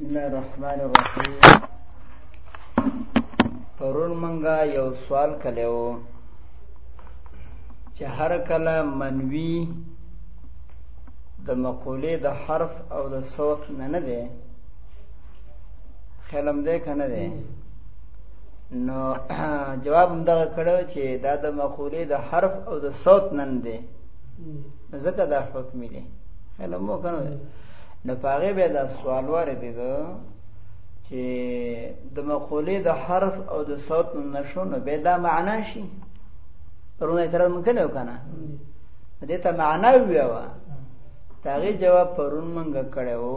بسم الله الرحمن الرحیم پرون منګه یو سوال کلیو چې هر کله منوی د مقولې د حرف او د صوت نه نه دی خیالم دی که نه دی نو جواب هم دغه کړو چې دا د مقولې د حرف او د صوت نن دی نو ځکه دا حکمي دی خیال مو کنه نو پاغه به دا سوال وارد دی چې د مقولې د حرف او د صوت نشو نو به دا معنا شي پرونه اعتراض مونږ کړو کنه دې ته معنا ویوا تاغي جواب پرون مونږ کړو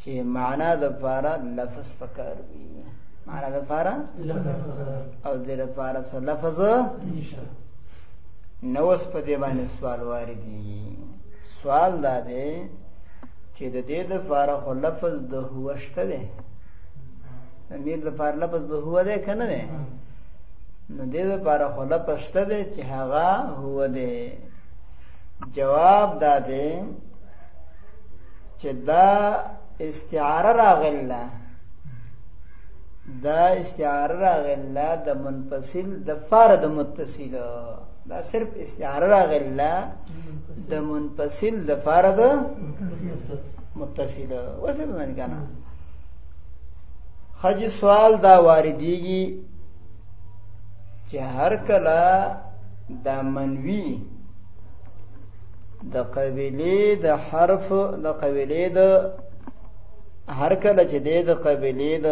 چې معنا د فارا لفظ پکار وي معنا د فارا لفظ او د لفظ لفظ نشه نو اوس په دې باندې سوال واردېږي سوال دا دی چې د دې لپاره خو لفظ د هو شته دی د میر لپاره لفظ د هو دی که نه دی نو دې لپاره خو لفظ شته دی چې هغه هو دی جواب دا دی چې دا استعاره راغله دا استعاره راغله د منفصل د فار د متصل دا صرف استعاره راغله د منفصل د فار د متصل وسه به معنی کنه خج سوال دا واردېږي چې هر کله دا منوي د قبيله د حرف د قبيله د هر کله چې دی د قبیلې د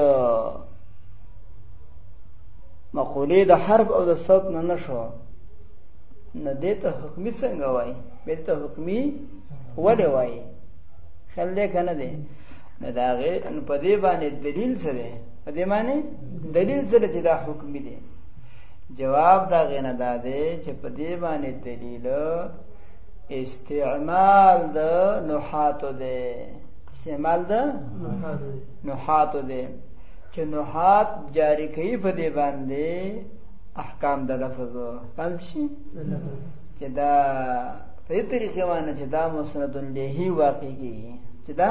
مقولې د حرف او د صوت نه نشو نه دې ته حکمی څنګه وای به ته حکمی ولې وای خل دې کنه دې نه دا غي ان په دې باندې دلیل څه دی په دې باندې دلیل څه دی دا حکمی دی جواب دا غنه دا دی چې په دې باندې دلیل استعمال د نحاتو دی استعمال ده نحات ده چې نحات جاری کوي په دې باندې احکام د لفظ پام شي چې دا په دې طریقې باندې چې دا مسند له واقع کیږي چې دا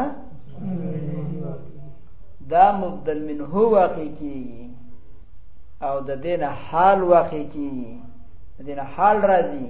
دا مبدل منه واقع کیږي او د دینه حال واقع کیږي د دینه حال راځي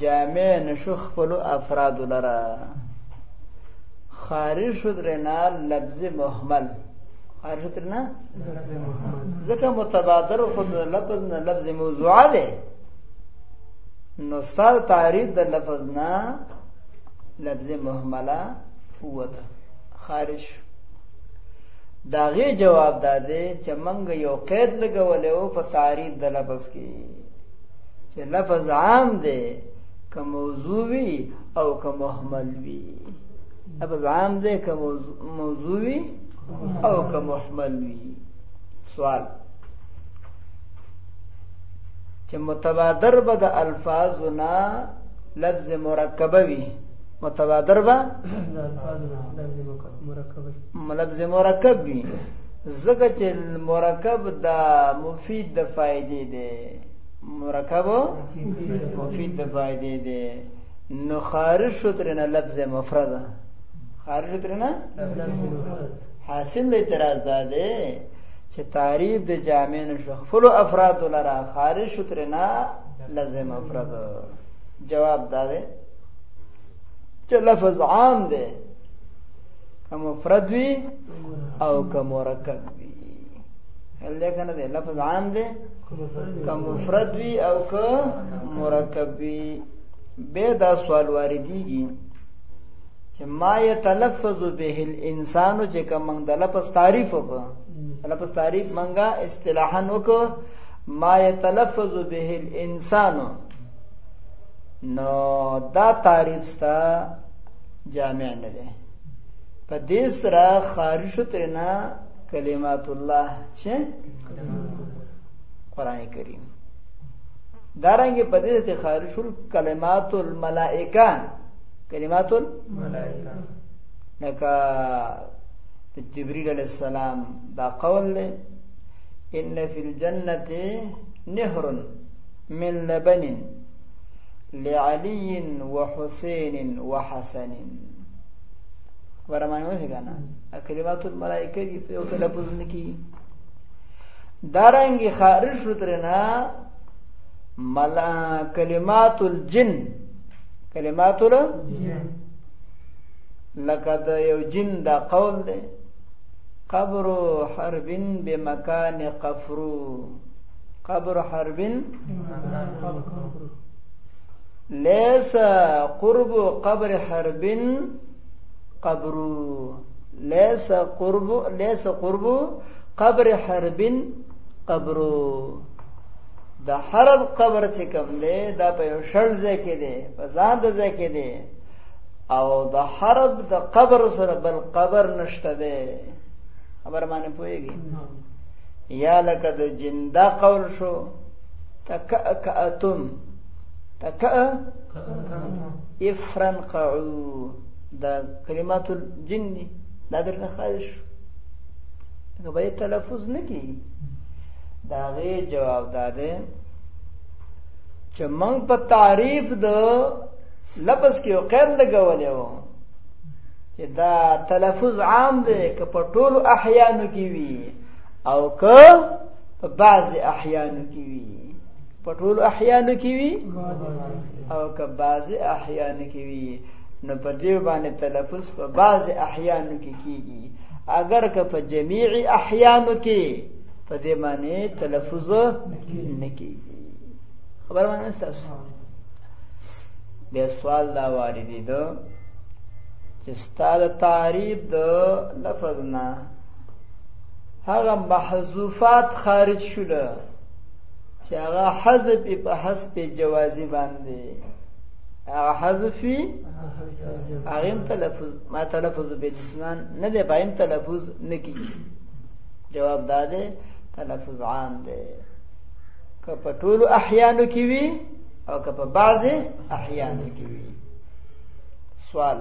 جامع نشو خپلو افرادو لره خارج شو درنا لفظ محمل خارج شو درنا ځکه متبادر خود لفظ نه لفظ موضوع ده نو ستاسو تعریف د لفظ نه لفظ محمله وته خارج شو داغه جواب داده چې منګ یو قید لګولې او په تعریف د لفظ کې چې لفظ عام دی که موضوع وي او که محمل وي لفظ عام دی که موضوع وي او که محمل وي سوال چې متبادر به د الفاظو نه لفظ مرکبه وي متبادر به لفظ مرکب وي ځکه چې مرکب د مفید د فائدې دی مرکب مفید د فائدې دی نو خارج شو ترنه لفظ مفرد خارج شو ترنه لفظ مفرد حاصل اعتراض دا دی چې تعریف د جامع نشو خپل افراد لره خارج شو ترنه لفظ مفرد جواب دا دی چې لفظ عام دی که مفرد وي او که مرکب وي هله کنه دی لفظ عام دی که مفرد وي او که مرکب وي به دا سوال واردېږي چې ما يتلفظ به الانسان چې کوم د لفظ تعریف وکړه لفظ تعریف منګه اصطلاحا وکړه ما يتلفظ به الانسان نو دا تعریف ستا جامع نه دی په دې سره خارج شو ترنا کلمات الله چې قران کریم دارنګ په دې ته خارج شو کلمات الملائکه کلمات الملائکه لکه جبريل عليه السلام دا قول له ان في الجنه نهر من لبن لعلی و حسین و حسن ورمانه وشي کنه کلمات الملائکه دی په یو تلفظ نکی دارنګ خارج شو ترنا ملا کلمات الجن کلمات الجن لکه د یو جن دا قول دی قبر حرب بمکان قفرو قبر حرب ليس قرب قبر حرب قبر ليس قرب ليس قرب قبر حرب قبر د حرب قبر چې کوم دی دا په یو شړ ځای کې دی په ځان د ځای کې دی او د حرب د قبر سره بل قبر نشته دی خبر باندې پوهیږي یا لکه د جندا قول شو تکأکأتم تکأ افرن قعو دا کلمات الجن دي دا درنه خارج شو دا به تلفظ نه کیږي دا غي جواب داده چې موږ په تعریف د لفظ کې یو قید لګولې و چې دا تلفظ عام دی که په ټولو احیانو کې وي او که په بعضې احیانو کې وي په ټولو احیانو کې وي او که بعضې احیانو کې وي نو په دې باندې تلفظ په بعضې احیانو کې کیږي اگر که په جمیعي احیانو کې په دې باندې تلفظ نه کیږي خبر باندې تاسو بیا سوال دا واردی دو چې ستا د تعریب د لفظ نه هغه محذوفات خارج شول چې هغه حذف په حسب جوازي باندې هغه حذفي هغه تلفظ ما تلفظ به اسنان نه دی بایم تلفظ نکیږي جواب داده تلفظ عام دی که په ټولو احیانو کې وي او که په بعضې احیانو کې وي سوال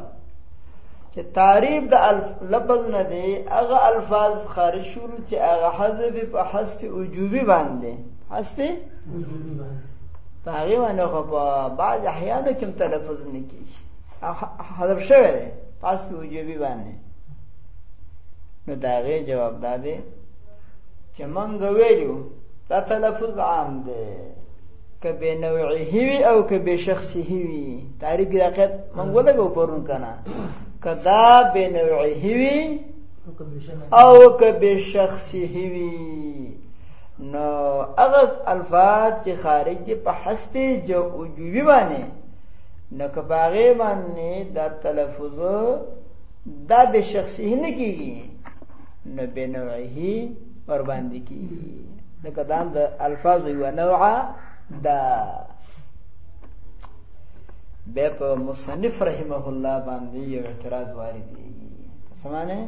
چې تعریف د الف لفظ نه دی هغه الفاظ خارج شو چې هغه حذف په حذف وجوبي باندې حذف وجوبي باندې په هغه باندې خو په بعض احیانو کې تلفظ نه کیږي حذف شوی دی حذف وجوبي باندې نو دا غي جواب دادې چې مونږ ویلو دا تلفظ عام دی که به نوعی وي او که به شخصي وي تعریف راقت مونږ ولګو پرون کنه که دا به نوعی وي او که به شخصي وي نو هغه الفاظ چې خارج دي په حسب جو جوی باندې نو که باغې باندې دا تلفظ دا به شخصي نه کیږي نو به نوعه ور باندې کیږي دا کدام د الفاظ یو نوع دا به په مصنف رحمه الله باندې یو اعتراض وارد دی سمانه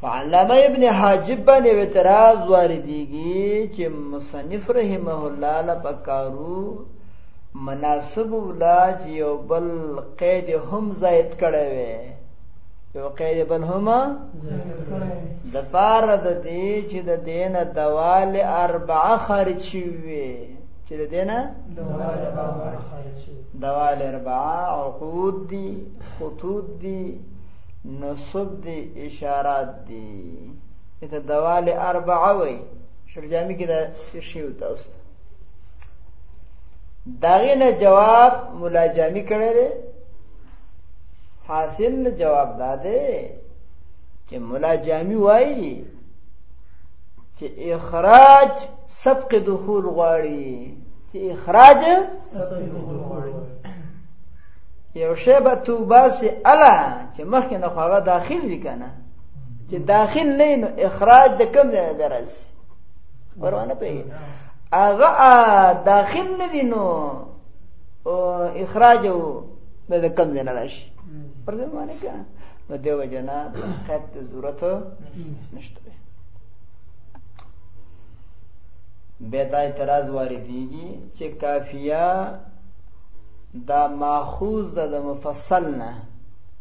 په علامه ابن حاجب باندې اعتراض واردېږي چې مصنف رحمه الله لپاره کارو مناسب ولا چې یو بل قید هم زائد کړی وي یو قید بل هم د پار د دې چې د دین دوال اربع خارج شي وي چې د دین دوال اربع خارج شي دوال اربع عقود دي خطوط دي نصب دي اشارات دي ته دوال اربع وي شرجامي کې دا شی وتاست داغه نه جواب مولا جامی کړی دی حاصل جواب دا دی چې مولا جامی وایي چې اخراج صدق دخول غواړي چې اخراج صدق دخول غواړي یو شی به توبه سي الا چې مخکې نه خواغه داخل وکنه چې داخل نه نو اخراج د کم ځای درسي ورونه پیږي هغه داخل نه دي نو اخراج به د کم ځای نه راشي پر دې باندې که نو دې وجه نه د قید د ضرورت نشته دی بیا دا اعتراض واردېږي چې کافیه دا ماخوذ ده د مفصل نه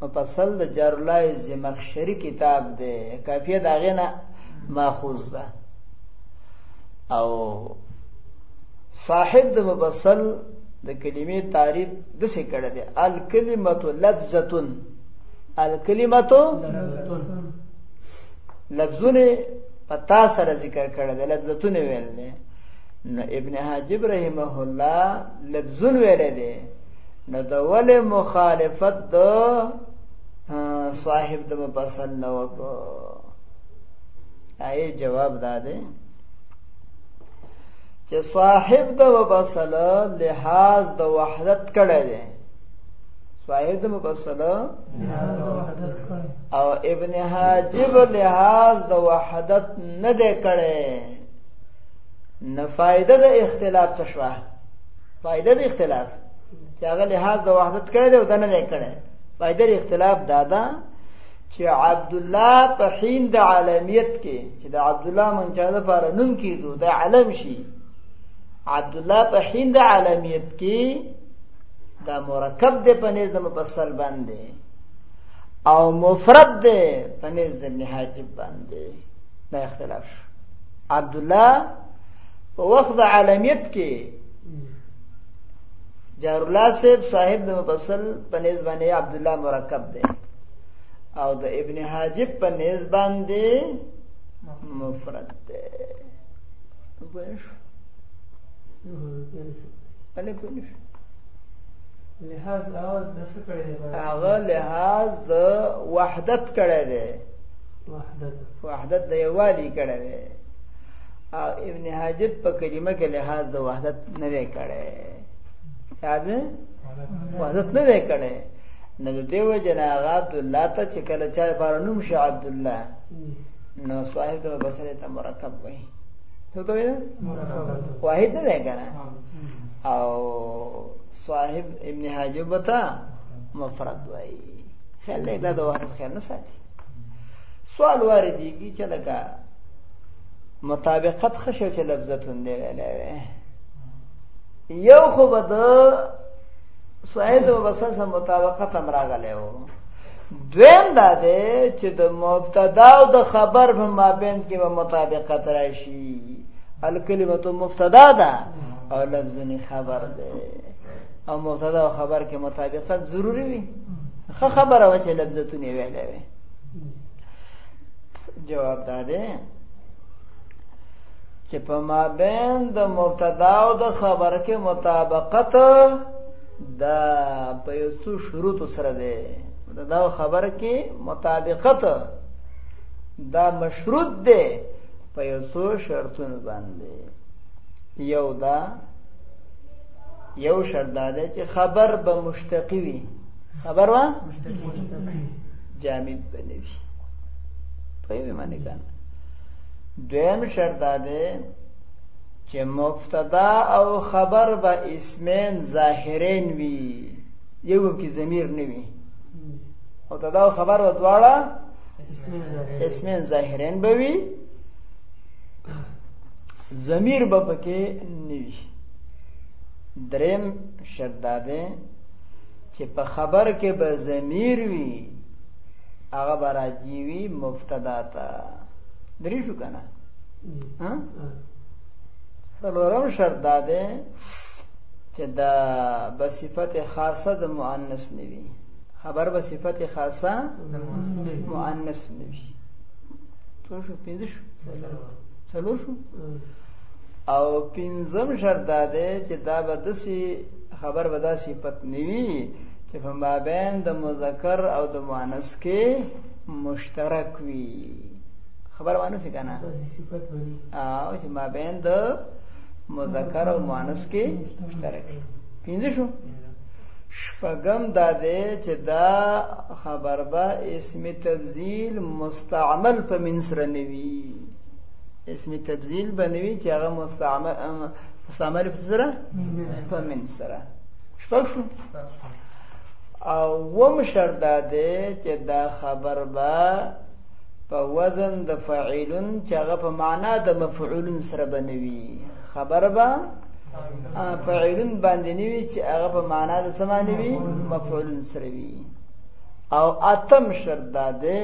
مفصل د جارلای زمخشري کتاب دی کافیه د هغې نه ماخوذ ده او صاحب د مبسل د کلمې تعریف د څه کړه ده الکلمه لفظه الکلمه لفظونه پتا سره ذکر کړه ده لفظتونه ویل نه نو ابن حاجب رحمه الله لفظون ویل دي نو د ول مخالفت د صاحب د مبسل نو کو اي جواب دا دی چې صاحب د وبصله لحاظ د وحدت کړی دی صاحب د وبصله او ابن حاجب لحاظ د وحدت نه دی کړی نه فائدہ د اختلاف څه شوه فائدہ د اختلاف چې هغه لحاظ د وحدت کړی دی او د نه دی کړی فائدہ د اختلاف دادا دا چې عبد الله په حين د عالمیت کې چې د عبد الله منچا د پاره نوم کیدو د علم شي عبد الله په حين د عالمیت کې دا مرکب دی په نزد مفصل باندې او مفرد دی په نزد ابن حاجب باندې دا اختلاف شو عبد الله په وخت عالمیت کې جار الله صاحب صاحب د مفصل په نسبت باندې عبد الله مرکب دی او د ابن حاجب په نسبت باندې مفرد دی پوه شو اله پوه شو لحاظ اول د څه کړی دی هغه لحاظ د وحدت کړی دی وحدت وحدت د یوالي کړی دی او ابن حاجب په کلمه کې لحاظ د وحدت نه دی کړی یاد وحدت نه دی کړی نو د دیو جنا عبد الله ته چې کله چا لپاره نوم شي عبد الله نو صاحب د بصره ته مرکب وي څه ته وي مرکب واحد نه دی کنه او صاحب ابن حاجب ته مفرد وي خلک دا د وحدت خیال نه ساتي سوال واردېږي چې لکه مطابقت ښه شو چې لفظه توندې ویلی وی یو خو به د سوید او بسل سره مطابقت هم راغلی و دویم دا دی چې د مبتدا او د خبر په مابین کې به مطابقت راشي الکلمه مبتدا ده او لفظونه خبر ده او مبتدا او خبر کې مطابقت ضروری وي خه خبره و چې لفظتونه ویلې وي جواب داده چې په مابین د مبتدا او د خبر کې مطابقت دا په یو څو شروط سره ده دا خبر کې مطابقت دا مشروط ده په یو څو شرطونو باندې یو دا یو شرط دا ده چې خبر به مشتقي وي خبر وا مشتقي جامد بنوي په یوه معنی کنه دویم شرط دا دی چې مبتدا او خبر به اسمین ظاهرین وي یو کې ضمیر نه وي مبتدا او خبر به دواړه اسمین ظاهرین به وي ضمیر به پکې نه وي دریم شرط دا دی چې په خبر کې به ضمیر وي هغه به راجی وي مبتدا ته درې شو کنه ها څلورم شرط دا دی چې دا به صفت خاصه د مؤنث نه وي خبر به صفت خاصه د مؤنث نه وي څو شو پنځه شو څلور شو او پنځم شرط دا دی چې دا به داسې خبر به دا صفت نوي چې په مابین د مذکر او د مؤنث کې مشترک وي خبر وانه څه کنه صفت ونی او چې مابین د مذکر او مؤنث کې مشترک وي پینځه شو شپږم دا دی چې دا خبر به اسم تبذیل مستعمل په منسره نوي اسم تبذیل بنوي چې هغه مستعمل په سلام علیکم سره په من سره شپږ شو او وم شرط دا دی چې دا خبر به په وزن د فاعلون چې هغه په معنا د مفعولون سره بنوي خبر به فاعلون باندې نیوي چې هغه په معنا د سمانوي مفعولون سره وي او اتم شرط دا دی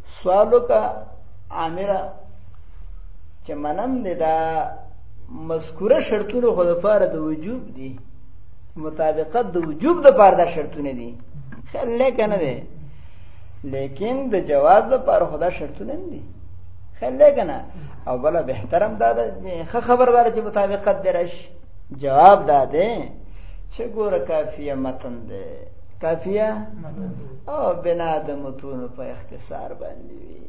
سوال وکړه عامره چې منم دی دا مذکوره شرطونه خو لپاره د وجوب دي مطابقت د وجوب د پاره دا شرطونه دي خیر لیکه نه دی لیکن د جواز د پاره خدا شرطونه نه دي خیر لیکه نه او بل به احترام دا ده خه خبردار چې مطابقت درش جواب دا ده چې ګوره کافیه متن ده کافیه او بنا د متونو په اختصار باندې وي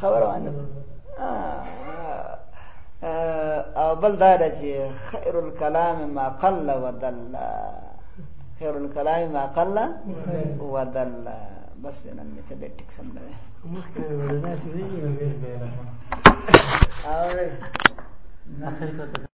خبره باندې او بل دا چې خیر الکلام ما قل ودل خیر الکلام ما قل ودل بس نن مې ته ټیک سم نه دی مخکې ورځې نه سړي او نه خیر